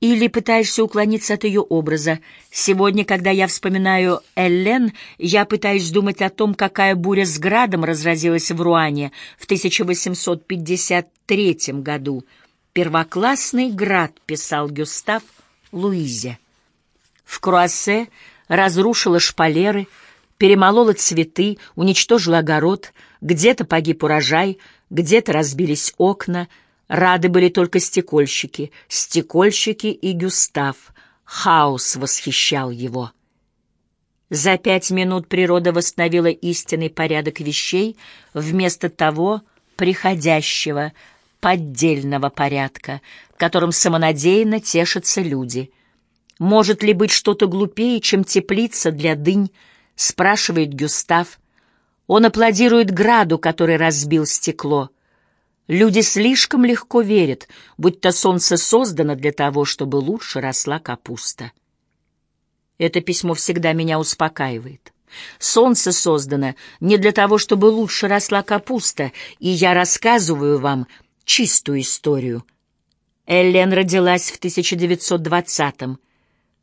Или пытаешься уклониться от ее образа. Сегодня, когда я вспоминаю Эллен, я пытаюсь думать о том, какая буря с градом разразилась в Руане в 1853 году. «Первоклассный град», — писал Гюстав Луизе. В Круассе разрушила шпалеры, перемолола цветы, уничтожила огород, где-то погиб урожай, где-то разбились окна — Рады были только стекольщики, стекольщики и Гюстав. Хаос восхищал его. За пять минут природа восстановила истинный порядок вещей вместо того приходящего, поддельного порядка, которым самонадеянно тешатся люди. «Может ли быть что-то глупее, чем теплица для дынь?» — спрашивает Гюстав. Он аплодирует граду, который разбил стекло — Люди слишком легко верят, будто солнце создано для того, чтобы лучше росла капуста. Это письмо всегда меня успокаивает. Солнце создано не для того, чтобы лучше росла капуста, и я рассказываю вам чистую историю. Эллен родилась в 1920-м,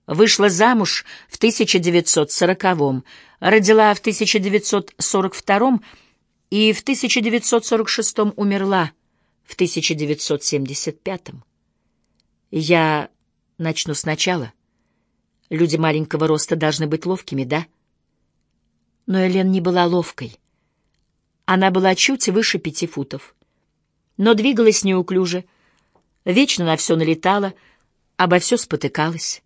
вышла замуж в 1940-м, родила в 1942-м и в 1946 умерла в 1975. Я начну сначала. Люди маленького роста должны быть ловкими, да? Но Элен не была ловкой. Она была чуть выше пяти футов, но двигалась неуклюже, вечно на все налетала, обо все спотыкалась.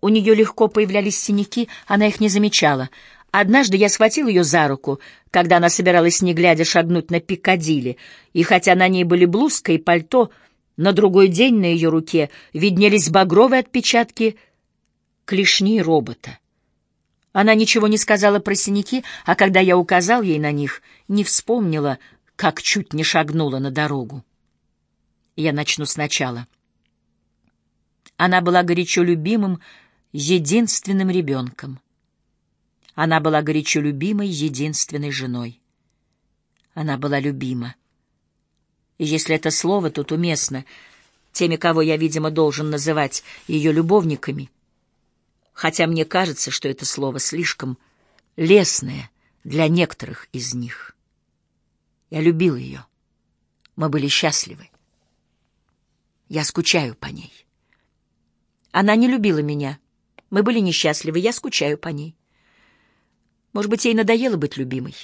У нее легко появлялись синяки, она их не замечала — Однажды я схватил ее за руку, когда она собиралась, не глядя, шагнуть на Пикадилли, и хотя на ней были блузка и пальто, на другой день на ее руке виднелись багровые отпечатки клешни робота. Она ничего не сказала про синяки, а когда я указал ей на них, не вспомнила, как чуть не шагнула на дорогу. Я начну сначала. Она была горячо любимым, единственным ребенком. Она была горячо любимой, единственной женой. Она была любима. И если это слово тут уместно, теми, кого я, видимо, должен называть ее любовниками, хотя мне кажется, что это слово слишком лесное для некоторых из них. Я любил ее. Мы были счастливы. Я скучаю по ней. Она не любила меня. Мы были несчастливы. Я скучаю по ней. Может быть, ей надоело быть любимой.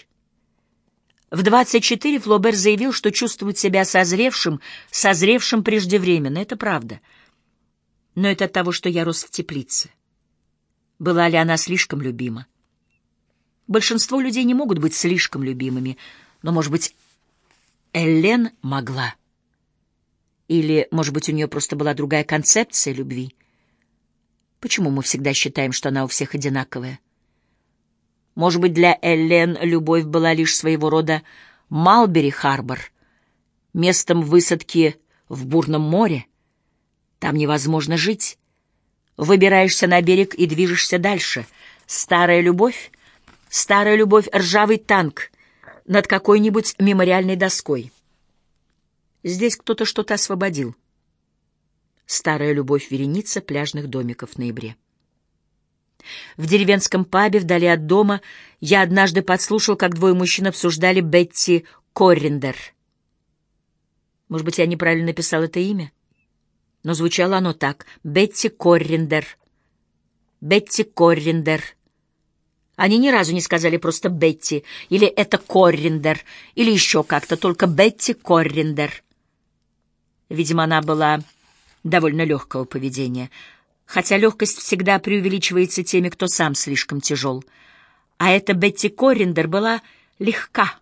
В 24 Флобер заявил, что чувствует себя созревшим, созревшим преждевременно. Это правда. Но это от того, что я рос в теплице. Была ли она слишком любима? Большинство людей не могут быть слишком любимыми, но, может быть, Эллен могла. Или, может быть, у нее просто была другая концепция любви. Почему мы всегда считаем, что она у всех одинаковая? Может быть, для Эллен любовь была лишь своего рода Малбери-Харбор, местом высадки в бурном море. Там невозможно жить. Выбираешься на берег и движешься дальше. Старая любовь, старая любовь — ржавый танк над какой-нибудь мемориальной доской. Здесь кто-то что-то освободил. Старая любовь — вереница пляжных домиков в ноябре. В деревенском пабе вдали от дома я однажды подслушал, как двое мужчин обсуждали Бетти Корриндер. Может быть, я неправильно написал это имя? Но звучало оно так — Бетти Корриндер. Бетти Корриндер. Они ни разу не сказали просто Бетти, или это Корриндер, или еще как-то, только Бетти Корриндер. Видимо, она была довольно легкого поведения — хотя легкость всегда преувеличивается теми, кто сам слишком тяжел. А эта Бетти Корриндер была легка,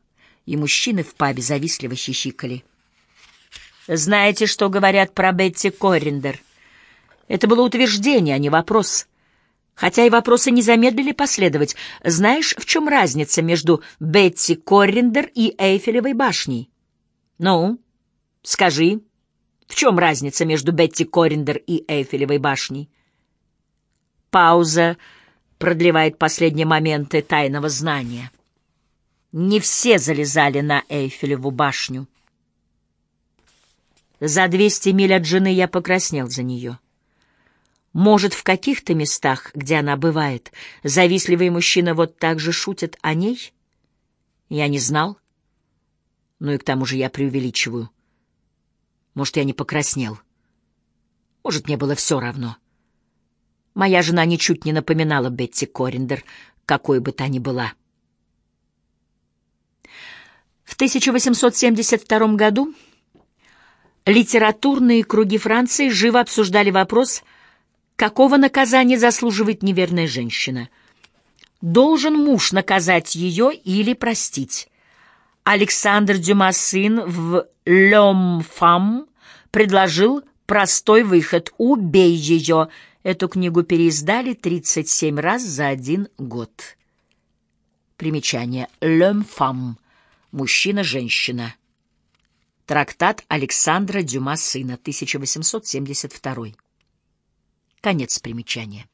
и мужчины в пабе завистливо хихикали. Знаете, что говорят про Бетти Корриндер? Это было утверждение, а не вопрос. Хотя и вопросы не замедлили последовать. Знаешь, в чем разница между Бетти Корриндер и Эйфелевой башней? Ну, скажи, в чем разница между Бетти Корриндер и Эйфелевой башней? Пауза продлевает последние моменты тайного знания. Не все залезали на Эйфелеву башню. За двести миль от жены я покраснел за нее. Может, в каких-то местах, где она бывает, завистливые мужчины вот так же шутят о ней? Я не знал. Ну и к тому же я преувеличиваю. Может, я не покраснел. Может, мне было все равно. Моя жена ничуть не напоминала Бетти Корриндер, какой бы та ни была. В 1872 году литературные круги Франции живо обсуждали вопрос, какого наказания заслуживает неверная женщина. Должен муж наказать ее или простить? Александр Дюма сын в «Лём фам» предложил простой выход «Убей ее». Эту книгу переиздали 37 раз за один год. Примечание «Лём фам» — «Мужчина-женщина». Трактат Александра Дюма сына, 1872. Конец примечания.